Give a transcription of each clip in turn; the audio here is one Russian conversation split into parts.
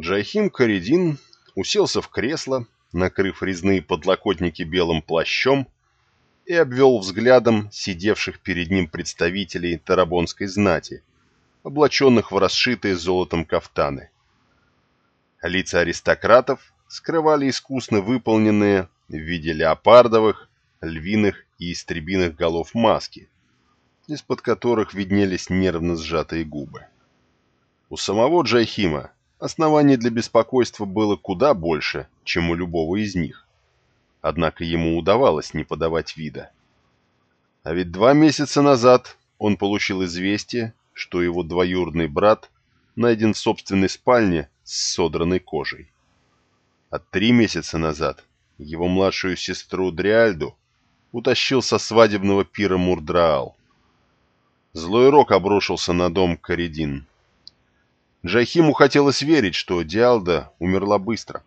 Джахим Каридин уселся в кресло, накрыв резные подлокотники белым плащом, и обвел взглядом сидевших перед ним представителей тарабонской знати, облаченных в расшитые золотом кафтаны. Лица аристократов скрывали искусно выполненные в виде леопардовых, львиных и истребиных голов маски, из-под которых виднелись нервно сжатые губы. У самого Джайхима оснований для беспокойства было куда больше, чем у любого из них. Однако ему удавалось не подавать вида. А ведь два месяца назад он получил известие, что его двоюродный брат найден в собственной спальне с содранной кожей. А три месяца назад его младшую сестру Дриальду утащил со свадебного пира Мурдраал. Злой рок обрушился на дом Каридин. Джахиму хотелось верить, что Диалда умерла быстро.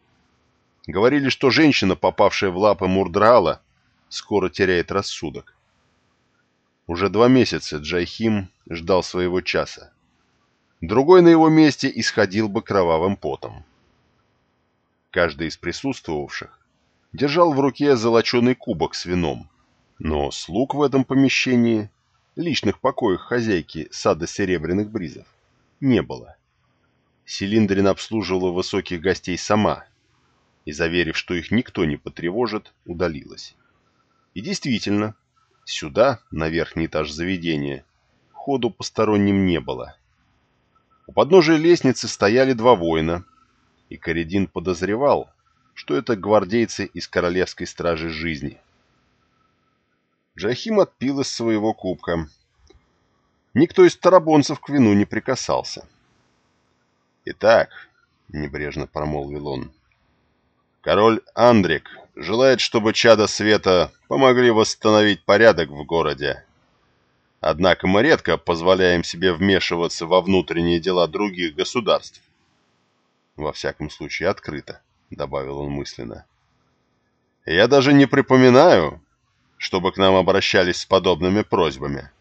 Говорили, что женщина, попавшая в лапы Мурдраала, скоро теряет рассудок. Уже два месяца Джайхим ждал своего часа. Другой на его месте исходил бы кровавым потом. Каждый из присутствовавших держал в руке золоченый кубок с вином, но слуг в этом помещении, личных покоях хозяйки сада серебряных бризов, не было. Селиндрин обслуживала высоких гостей сама и, заверив, что их никто не потревожит, удалилась. И действительно, сюда, на верхний этаж заведения, ходу посторонним не было. У подножия лестницы стояли два воина, и Коридин подозревал, что это гвардейцы из королевской стражи жизни. Джахим отпил из своего кубка. Никто из тарабонцев к вину не прикасался. «Итак», — небрежно промолвил он, — «король Андрик желает, чтобы чада света помогли восстановить порядок в городе. Однако мы редко позволяем себе вмешиваться во внутренние дела других государств. Во всяком случае, открыто», — добавил он мысленно. «Я даже не припоминаю, чтобы к нам обращались с подобными просьбами.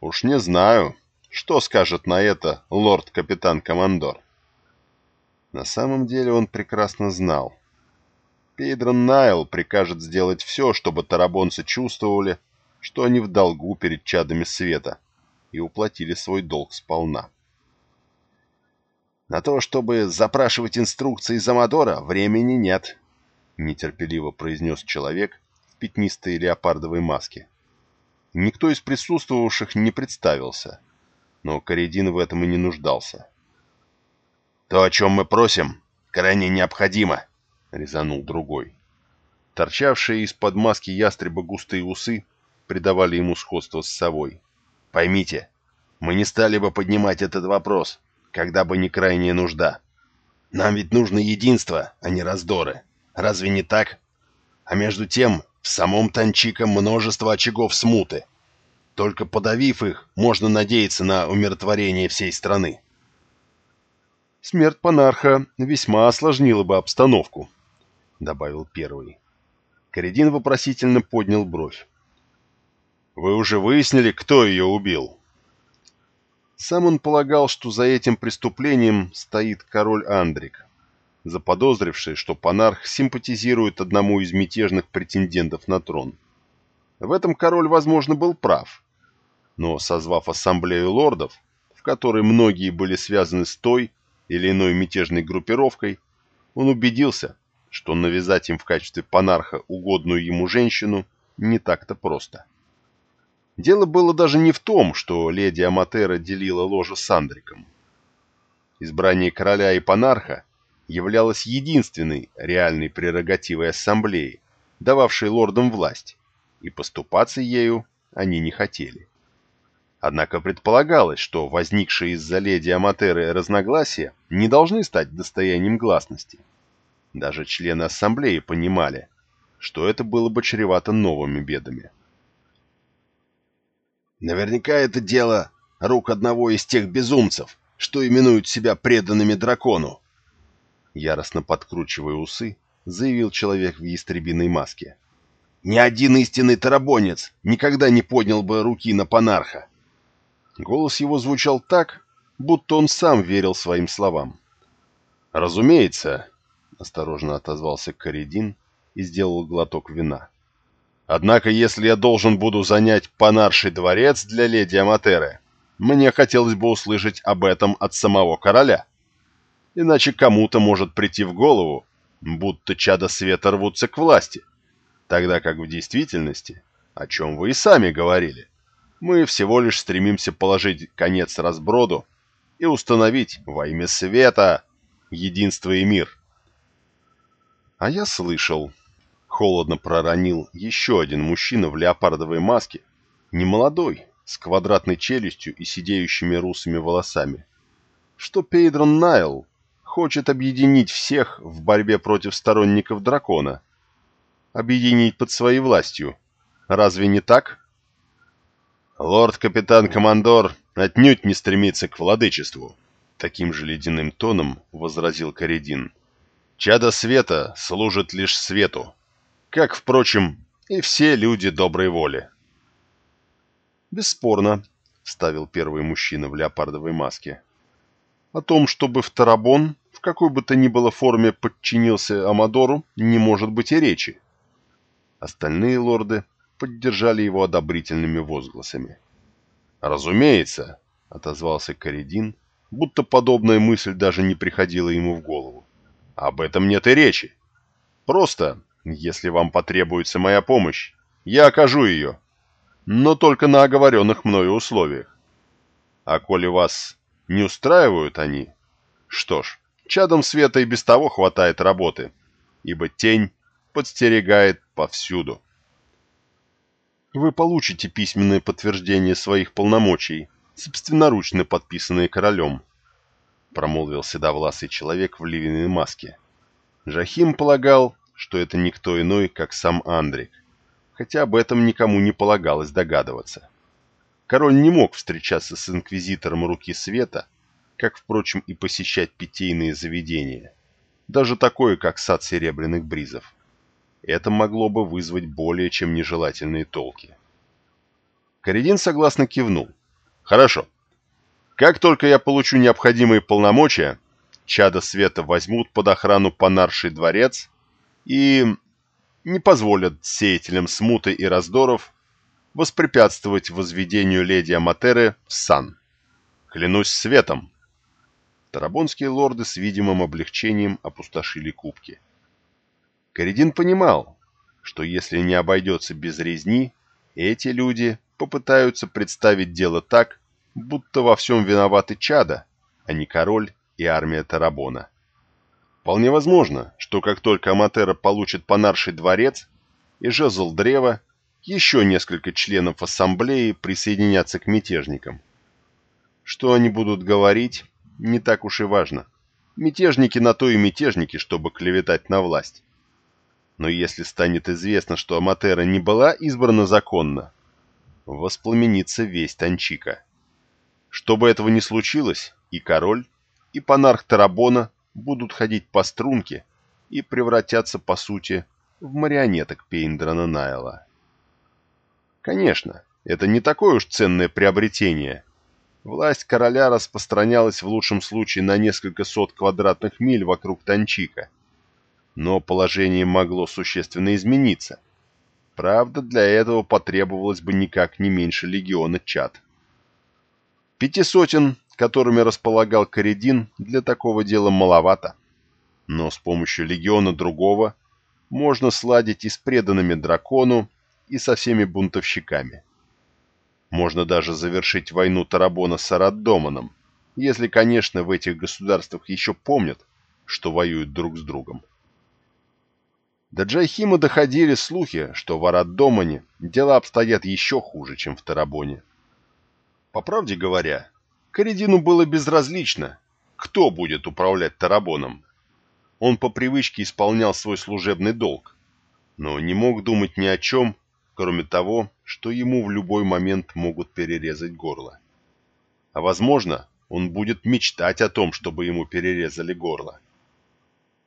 Уж не знаю, что скажет на это лорд-капитан-командор». На самом деле он прекрасно знал. Пейдрон Найл прикажет сделать все, чтобы тарабонцы чувствовали, что они в долгу перед чадами света и уплатили свой долг сполна. «На то, чтобы запрашивать инструкции из Амадора, времени нет», — нетерпеливо произнес человек в пятнистой леопардовой маске. Никто из присутствовавших не представился, но Коридин в этом и не нуждался. «То, о чем мы просим, крайне необходимо», — резанул другой. Торчавшие из-под маски ястреба густые усы придавали ему сходство с совой. «Поймите, мы не стали бы поднимать этот вопрос, когда бы не крайняя нужда. Нам ведь нужно единство, а не раздоры. Разве не так? А между тем, в самом Танчика множество очагов смуты. Только подавив их, можно надеяться на умиротворение всей страны. Смерть Панарха весьма осложнила бы обстановку, — добавил первый. Коридин вопросительно поднял бровь. «Вы уже выяснили, кто ее убил?» Сам он полагал, что за этим преступлением стоит король Андрик, заподозривший, что Панарх симпатизирует одному из мятежных претендентов на трон. В этом король, возможно, был прав, но, созвав ассамблею лордов, в которой многие были связаны с той, или иной мятежной группировкой, он убедился, что навязать им в качестве панарха угодную ему женщину не так-то просто. Дело было даже не в том, что леди Аматера делила ложе с Андриком. Избрание короля и панарха являлось единственной реальной прерогативой ассамблеи, дававшей лордам власть, и поступаться ею они не хотели. Однако предполагалось, что возникшие из-за леди Аматеры разногласия не должны стать достоянием гласности. Даже члены ассамблеи понимали, что это было бы чревато новыми бедами. «Наверняка это дело рук одного из тех безумцев, что именуют себя преданными дракону», яростно подкручивая усы, заявил человек в ястребиной маске. «Ни один истинный тарабонец никогда не поднял бы руки на панарха. Голос его звучал так, будто он сам верил своим словам. «Разумеется», — осторожно отозвался Каредин и сделал глоток вина. «Однако, если я должен буду занять понарший дворец для леди Аматеры, мне хотелось бы услышать об этом от самого короля. Иначе кому-то может прийти в голову, будто чада света рвутся к власти, тогда как в действительности, о чем вы и сами говорили, мы всего лишь стремимся положить конец разброду и установить во имя света единство и мир. А я слышал, холодно проронил еще один мужчина в леопардовой маске, немолодой, с квадратной челюстью и сидеющими русыми волосами, что Пейдрон Найл хочет объединить всех в борьбе против сторонников дракона. Объединить под своей властью. Разве не так? Лорд-капитан-командор отнюдь не стремится к владычеству. Таким же ледяным тоном возразил Каредин. Чада света служит лишь свету, как, впрочем, и все люди доброй воли. «Бесспорно», — ставил первый мужчина в леопардовой маске. «О том, чтобы в Тарабон в какой бы то ни было форме подчинился Амадору, не может быть и речи». Остальные лорды поддержали его одобрительными возгласами. «Разумеется», — отозвался Каредин, будто подобная мысль даже не приходила ему в голову. «Об этом нет и речи. Просто, если вам потребуется моя помощь, я окажу ее, но только на оговоренных мною условиях. А коли вас не устраивают они, что ж, чадом света и без того хватает работы, ибо тень подстерегает повсюду. Вы получите письменное подтверждение своих полномочий, собственноручно подписанные королем, промолвил седовласый человек в ливенной маске. Жахим полагал, что это никто иной, как сам Андрик, хотя об этом никому не полагалось догадываться. Король не мог встречаться с инквизитором Руки Света, как, впрочем, и посещать питейные заведения, даже такое, как сад серебряных бризов. Это могло бы вызвать более чем нежелательные толки. Каредин согласно кивнул. «Хорошо. Как только я получу необходимые полномочия, чада света возьмут под охрану Понарший дворец и не позволят сеятелям смуты и раздоров воспрепятствовать возведению леди Аматеры в сан. Клянусь светом. Тарабонские лорды с видимым облегчением опустошили кубки. Коридин понимал, что если не обойдется без резни, эти люди попытаются представить дело так, будто во всем виноваты чада, а не король и армия Тарабона. Вполне возможно, что как только Аматера получит понарший дворец и жезл древа, еще несколько членов ассамблеи присоединятся к мятежникам. Что они будут говорить, не так уж и важно. Мятежники на то и мятежники, чтобы клеветать на власть. Но если станет известно, что Аматера не была избрана законно, воспламенится весь Танчика. Чтобы этого не случилось, и король, и панарх Тарабона будут ходить по струнке и превратятся, по сути, в марионеток Пейндрона Найла. Конечно, это не такое уж ценное приобретение. Власть короля распространялась в лучшем случае на несколько сот квадратных миль вокруг Танчика. Но положение могло существенно измениться. Правда, для этого потребовалось бы никак не меньше легиона чад. Пяти сотен которыми располагал Коридин, для такого дела маловато. Но с помощью легиона другого можно сладить и с преданными дракону, и со всеми бунтовщиками. Можно даже завершить войну Тарабона с Араддоманом, если, конечно, в этих государствах еще помнят, что воюют друг с другом. До Джайхима доходили слухи, что в Араддомане дела обстоят еще хуже, чем в Тарабоне. По правде говоря, Коридину было безразлично, кто будет управлять Тарабоном. Он по привычке исполнял свой служебный долг, но не мог думать ни о чем, кроме того, что ему в любой момент могут перерезать горло. А возможно, он будет мечтать о том, чтобы ему перерезали горло.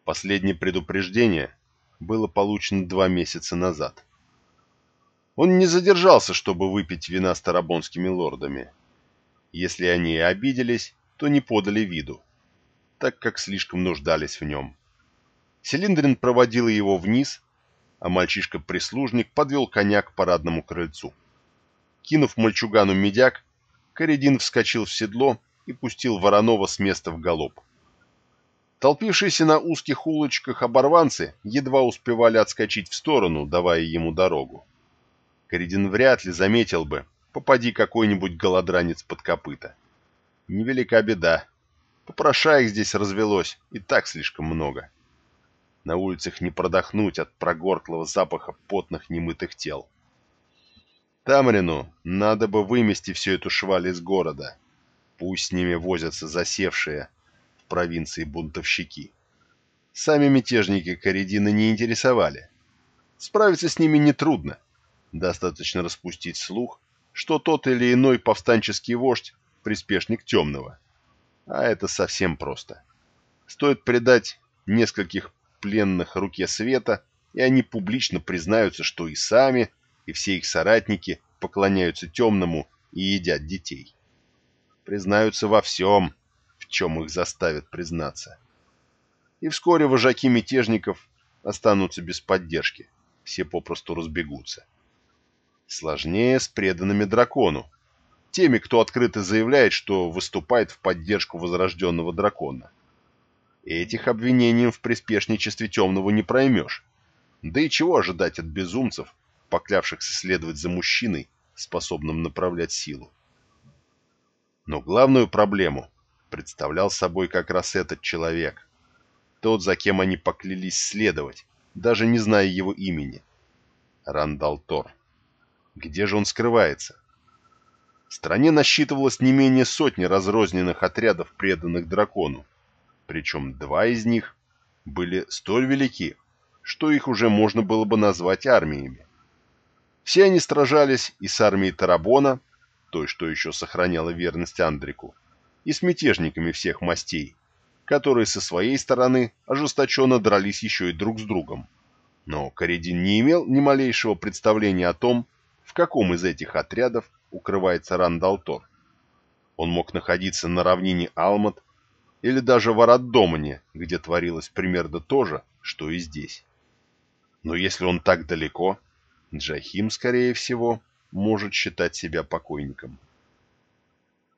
Последнее предупреждение было получено два месяца назад. Он не задержался, чтобы выпить вина с тарабонскими лордами. Если они и обиделись, то не подали виду. так как слишком нуждались в нем. Селиндрин проводил его вниз, а мальчишка-прислужник подвел коня к парадному крыльцу. Кинув мальчугану медяк, Коридин вскочил в седло и пустил Воронова с места в галоп. Толпившиеся на узких улочках оборванцы едва успевали отскочить в сторону, давая ему дорогу. Коридин вряд ли заметил бы, попади какой-нибудь голодранец под копыта. Невелика беда. Попрошаек здесь развелось, и так слишком много. На улицах не продохнуть от прогорклого запаха потных немытых тел. Тамрину надо бы вымести всю эту шваль из города. Пусть с ними возятся засевшие провинции бунтовщики. Сами мятежники Коридина не интересовали. Справиться с ними нетрудно. Достаточно распустить слух, что тот или иной повстанческий вождь – приспешник темного. А это совсем просто. Стоит предать нескольких пленных руке света, и они публично признаются, что и сами – и все их соратники поклоняются темному и едят детей. Признаются во всем, чем их заставят признаться. И вскоре вожаки мятежников останутся без поддержки, все попросту разбегутся. Сложнее с преданными дракону, теми, кто открыто заявляет, что выступает в поддержку возрожденного дракона. Этих обвинений в приспешничестве темного не проймешь. Да и чего ожидать от безумцев, поклявшихся следовать за мужчиной, способным направлять силу. Но главную проблему представлял собой как раз этот человек. Тот, за кем они поклялись следовать, даже не зная его имени. Рандал Тор. Где же он скрывается? В стране насчитывалось не менее сотни разрозненных отрядов, преданных дракону. Причем два из них были столь велики, что их уже можно было бы назвать армиями. Все они сражались и с армией Тарабона, той, что еще сохраняла верность Андрику, и с мятежниками всех мастей, которые со своей стороны ожесточенно дрались еще и друг с другом. Но Коридин не имел ни малейшего представления о том, в каком из этих отрядов укрывается Рандалтор. Он мог находиться на равнине Алмат или даже в Араддомане, где творилось примерно то же, что и здесь. Но если он так далеко, Джахим, скорее всего, может считать себя покойником.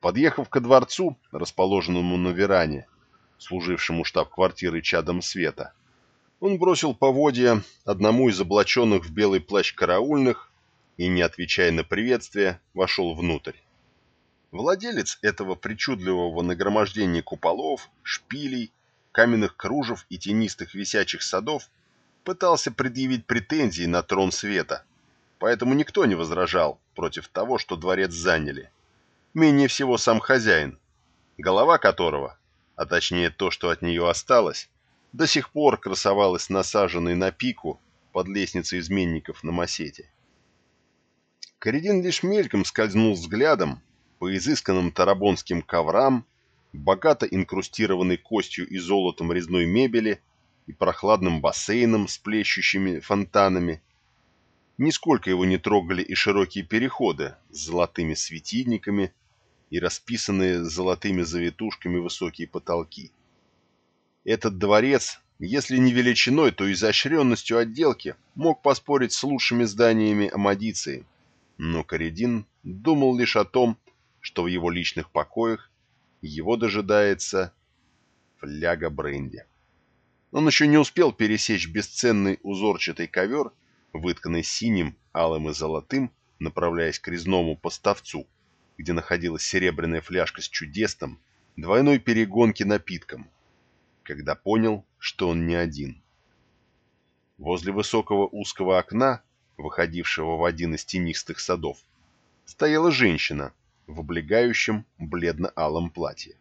Подъехав ко дворцу, расположенному на веране, служившему штаб-квартирой чадом света, он бросил поводья одному из облаченных в белый плащ караульных и, не отвечая на приветствие, вошел внутрь. Владелец этого причудливого нагромождения куполов, шпилей, каменных кружев и тенистых висячих садов пытался предъявить претензии на трон света, поэтому никто не возражал против того, что дворец заняли. Менее всего сам хозяин, голова которого, а точнее то, что от нее осталось, до сих пор красовалась насаженной на пику под лестницей изменников на Масете. Коридин лишь мельком скользнул взглядом по изысканным тарабонским коврам, богато инкрустированной костью и золотом резной мебели и прохладным бассейном с плещущими фонтанами. Нисколько его не трогали и широкие переходы с золотыми светильниками и расписанные золотыми завитушками высокие потолки. Этот дворец, если не величиной, то изощренностью отделки, мог поспорить с лучшими зданиями Амадиции, но Коридин думал лишь о том, что в его личных покоях его дожидается фляга бренди. Он еще не успел пересечь бесценный узорчатый ковер, вытканный синим, алым и золотым, направляясь к резному поставцу, где находилась серебряная фляжка с чудесным, двойной перегонки напитком, когда понял, что он не один. Возле высокого узкого окна, выходившего в один из тенистых садов, стояла женщина в облегающем бледно-алом платье.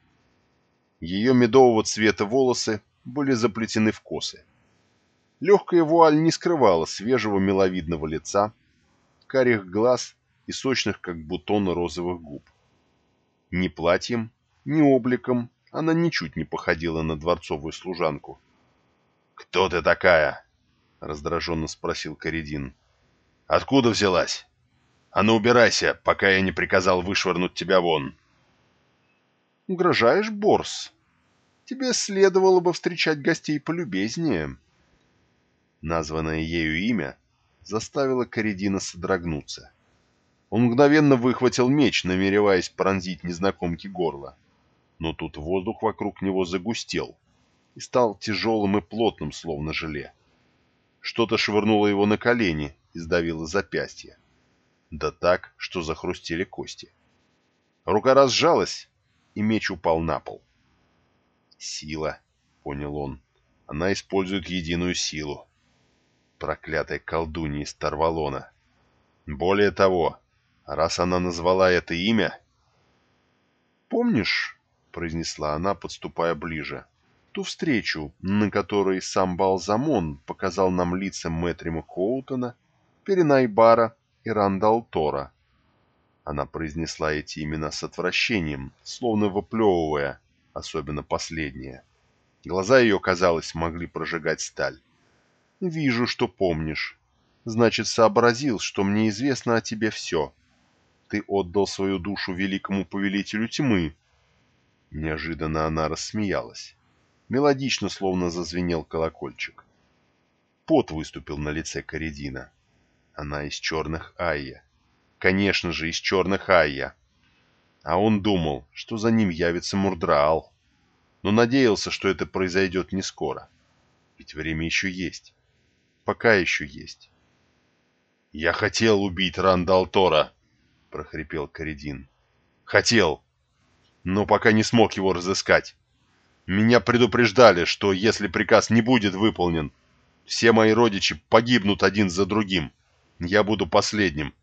Ее медового цвета волосы были заплетены в косы. Легкая вуаль не скрывала свежего миловидного лица, карих глаз и сочных, как бутоны розовых губ. Ни платьем, ни обликом она ничуть не походила на дворцовую служанку. «Кто ты такая?» — раздраженно спросил Каридин. «Откуда взялась? А ну убирайся, пока я не приказал вышвырнуть тебя вон!» «Угрожаешь, Борс?» Тебе следовало бы встречать гостей полюбезнее. Названное ею имя заставило Коридина содрогнуться. Он мгновенно выхватил меч, намереваясь пронзить незнакомке горло. Но тут воздух вокруг него загустел и стал тяжелым и плотным, словно желе. Что-то швырнуло его на колени и сдавило запястье. Да так, что захрустели кости. Рука разжалась, и меч упал на пол. «Сила», — понял он. «Она использует единую силу. Проклятая колдунья из Тарвалона. Более того, раз она назвала это имя...» «Помнишь?» — произнесла она, подступая ближе. «Ту встречу, на которой сам Балзамон показал нам лица Мэтрима Хоутона, Перенайбара и Рандал Тора». Она произнесла эти имена с отвращением, словно выплевывая, особенно последнее. Глаза ее, казалось, могли прожигать сталь. «Вижу, что помнишь. Значит, сообразил, что мне известно о тебе все. Ты отдал свою душу великому повелителю тьмы». Неожиданно она рассмеялась. Мелодично, словно зазвенел колокольчик. Пот выступил на лице Коридина. Она из черных Айя. Конечно же, из черных Айя. А он думал, что за ним явится Мурдраал. Но надеялся, что это произойдет не скоро. Ведь время еще есть. Пока еще есть. «Я хотел убить Рандалтора», — прохрипел Коридин. «Хотел, но пока не смог его разыскать. Меня предупреждали, что если приказ не будет выполнен, все мои родичи погибнут один за другим. Я буду последним.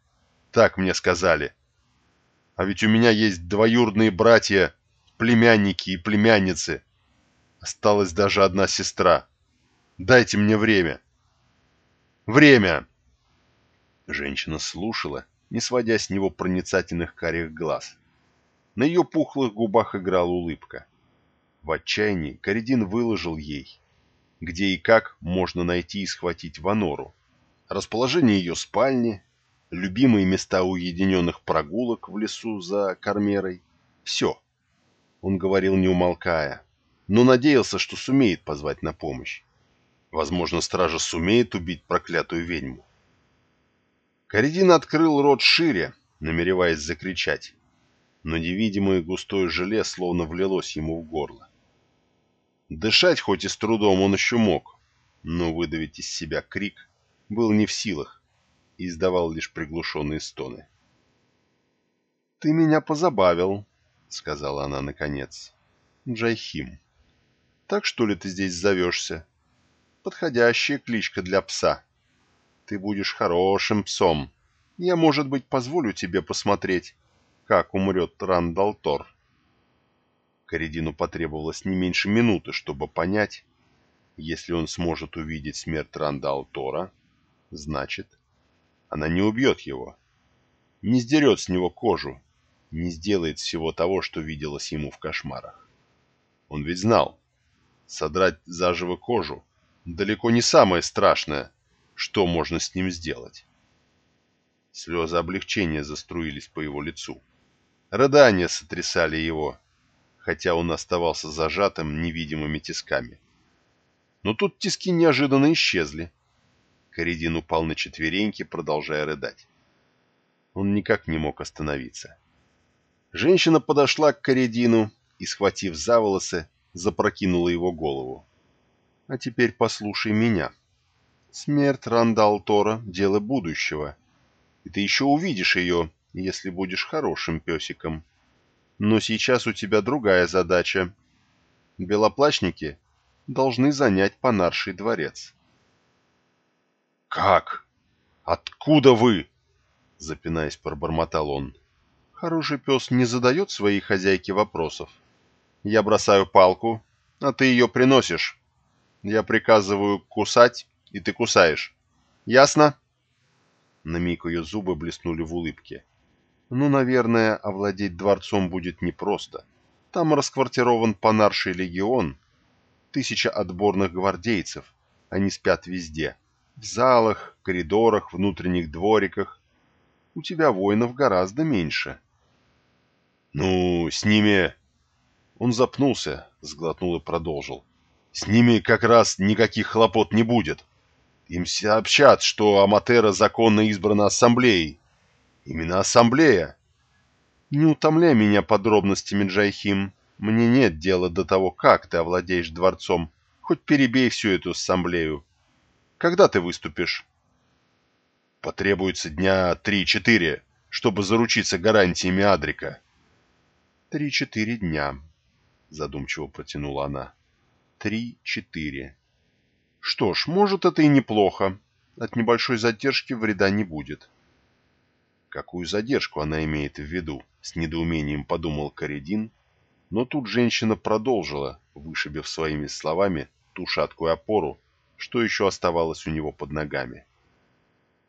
Так мне сказали. А ведь у меня есть двоюродные братья, племянники и племянницы. Осталась даже одна сестра. Дайте мне время. Время!» Женщина слушала, не сводя с него проницательных карих глаз. На ее пухлых губах играла улыбка. В отчаянии Коридин выложил ей, где и как можно найти и схватить Ванору. Расположение ее спальни, любимые места уединенных прогулок в лесу за Кармерой. Все. Он говорил не умолкая, но надеялся, что сумеет позвать на помощь. Возможно, стража сумеет убить проклятую ведьму. Коридин открыл рот шире, намереваясь закричать, но невидимое густое желе словно влилось ему в горло. Дышать хоть и с трудом он еще мог, но выдавить из себя крик был не в силах и издавал лишь приглушенные стоны. «Ты меня позабавил», — сказала она наконец. «Джайхим, так что ли ты здесь зовешься? Подходящая кличка для пса. Ты будешь хорошим псом. Я, может быть, позволю тебе посмотреть, как умрет Рандалтор». Коридину потребовалось не меньше минуты, чтобы понять, если он сможет увидеть смерть Рандалтора, значит, она не убьет его, не сдерет с него кожу, не сделает всего того, что виделось ему в кошмарах. Он ведь знал, содрать заживо кожу далеко не самое страшное, что можно с ним сделать. Слезы облегчения заструились по его лицу. Рыдания сотрясали его, хотя он оставался зажатым невидимыми тисками. Но тут тиски неожиданно исчезли. Коридин упал на четвереньки, продолжая рыдать. Он никак не мог остановиться. Женщина подошла к Коридину и, схватив за волосы, запрокинула его голову. «А теперь послушай меня. Смерть Рандал Тора — дело будущего. И ты еще увидишь ее, если будешь хорошим песиком. Но сейчас у тебя другая задача. Белоплачники должны занять Панарший дворец. «Как? Откуда вы?» Запинаясь, пробормотал он. Хороший пес не задает своей хозяйке вопросов. Я бросаю палку, а ты ее приносишь. Я приказываю кусать, и ты кусаешь. Ясно?» На миг ее зубы блеснули в улыбке. «Ну, наверное, овладеть дворцом будет непросто. Там расквартирован понарший легион. Тысяча отборных гвардейцев. Они спят везде в залах, коридорах, внутренних двориках. У тебя воинов гораздо меньше. — Ну, с ними... Он запнулся, сглотнул и продолжил. «С ними как раз никаких хлопот не будет. Им сообщат, что Аматера законно избрана ассамблеей. Именно ассамблея. Не утомляй меня подробностями, Джайхим. Мне нет дела до того, как ты овладеешь дворцом. Хоть перебей всю эту ассамблею. Когда ты выступишь? Потребуется дня три-четыре, чтобы заручиться гарантиями Адрика. Три-четыре дня, задумчиво протянула она. Три-четыре. Что ж, может, это и неплохо. От небольшой задержки вреда не будет. Какую задержку она имеет в виду? С недоумением подумал Каредин, но тут женщина продолжила, вышибив своими словами ту шаткую опору, что еще оставалось у него под ногами.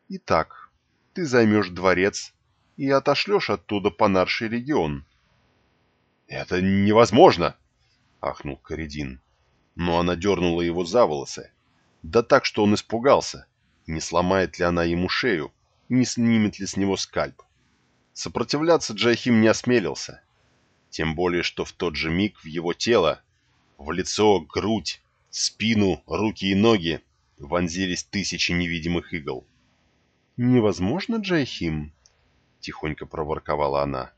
«Итак, ты займешь дворец и отошлешь оттуда понарший регион». «Это невозможно!» — ахнул Каредин. Но она дернула его за волосы, да так, что он испугался, не сломает ли она ему шею, не снимет ли с него скальп. Сопротивляться Джахим не осмелился, тем более, что в тот же миг в его тело, в лицо, грудь, спину, руки и ноги вонзились тысячи невидимых игл. «Невозможно, Джайхим?» — тихонько проворковала она.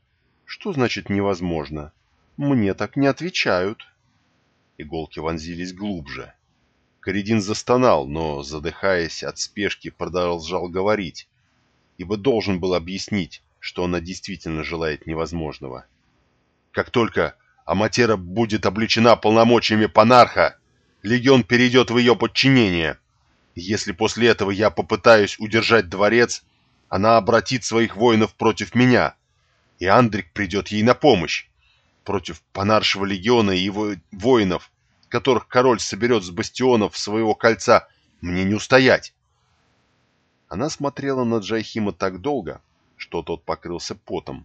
«Что значит «невозможно»? Мне так не отвечают». Иголки вонзились глубже. Коридин застонал, но, задыхаясь от спешки, продолжал говорить, ибо должен был объяснить, что она действительно желает невозможного. Как только Аматера будет обличена полномочиями Панарха, легион перейдет в ее подчинение. Если после этого я попытаюсь удержать дворец, она обратит своих воинов против меня, и Андрик придет ей на помощь. Против Панаршего легиона и его воинов, которых король соберет с бастионов своего кольца, мне не устоять. Она смотрела на Джайхима так долго, что тот покрылся потом,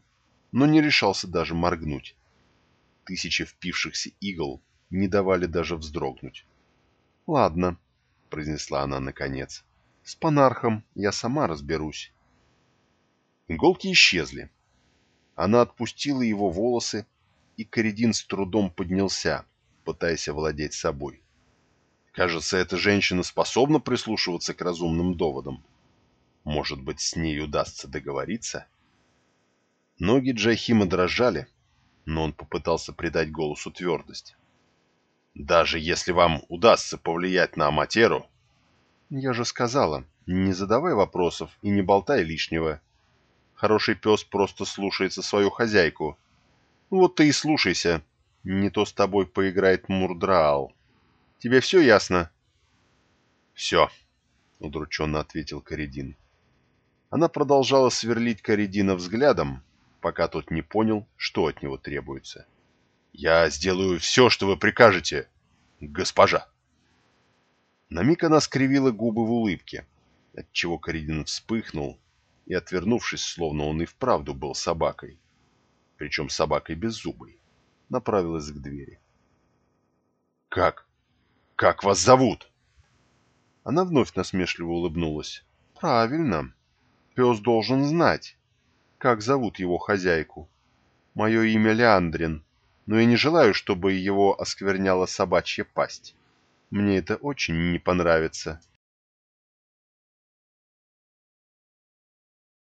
но не решался даже моргнуть. Тысячи впившихся игл не давали даже вздрогнуть. «Ладно», — произнесла она наконец, — «с панархом я сама разберусь». Иголки исчезли. Она отпустила его волосы, и Коридин с трудом поднялся, пытаясь овладеть собой. Кажется, эта женщина способна прислушиваться к разумным доводам. Может быть, с ней удастся договориться? Ноги Джахима дрожали, но он попытался придать голосу твердость. «Даже если вам удастся повлиять на Аматеру...» «Я же сказала, не задавай вопросов и не болтай лишнего. Хороший пес просто слушается свою хозяйку. Вот ты и слушайся, не то с тобой поиграет Мурдраал. Тебе все ясно?» «Все», — удрученно ответил Каридин. Она продолжала сверлить Каридина взглядом, пока тот не понял, что от него требуется. «Я сделаю все, что вы прикажете, госпожа!» На миг она скривила губы в улыбке, отчего Каридин вспыхнул и, отвернувшись, словно он и вправду был собакой, причем собакой беззубой, направилась к двери. «Как? Как вас зовут?» Она вновь насмешливо улыбнулась. «Правильно. Пес должен знать, как зовут его хозяйку. Мое имя Леандрин, но я не желаю, чтобы его оскверняла собачья пасть. Мне это очень не понравится.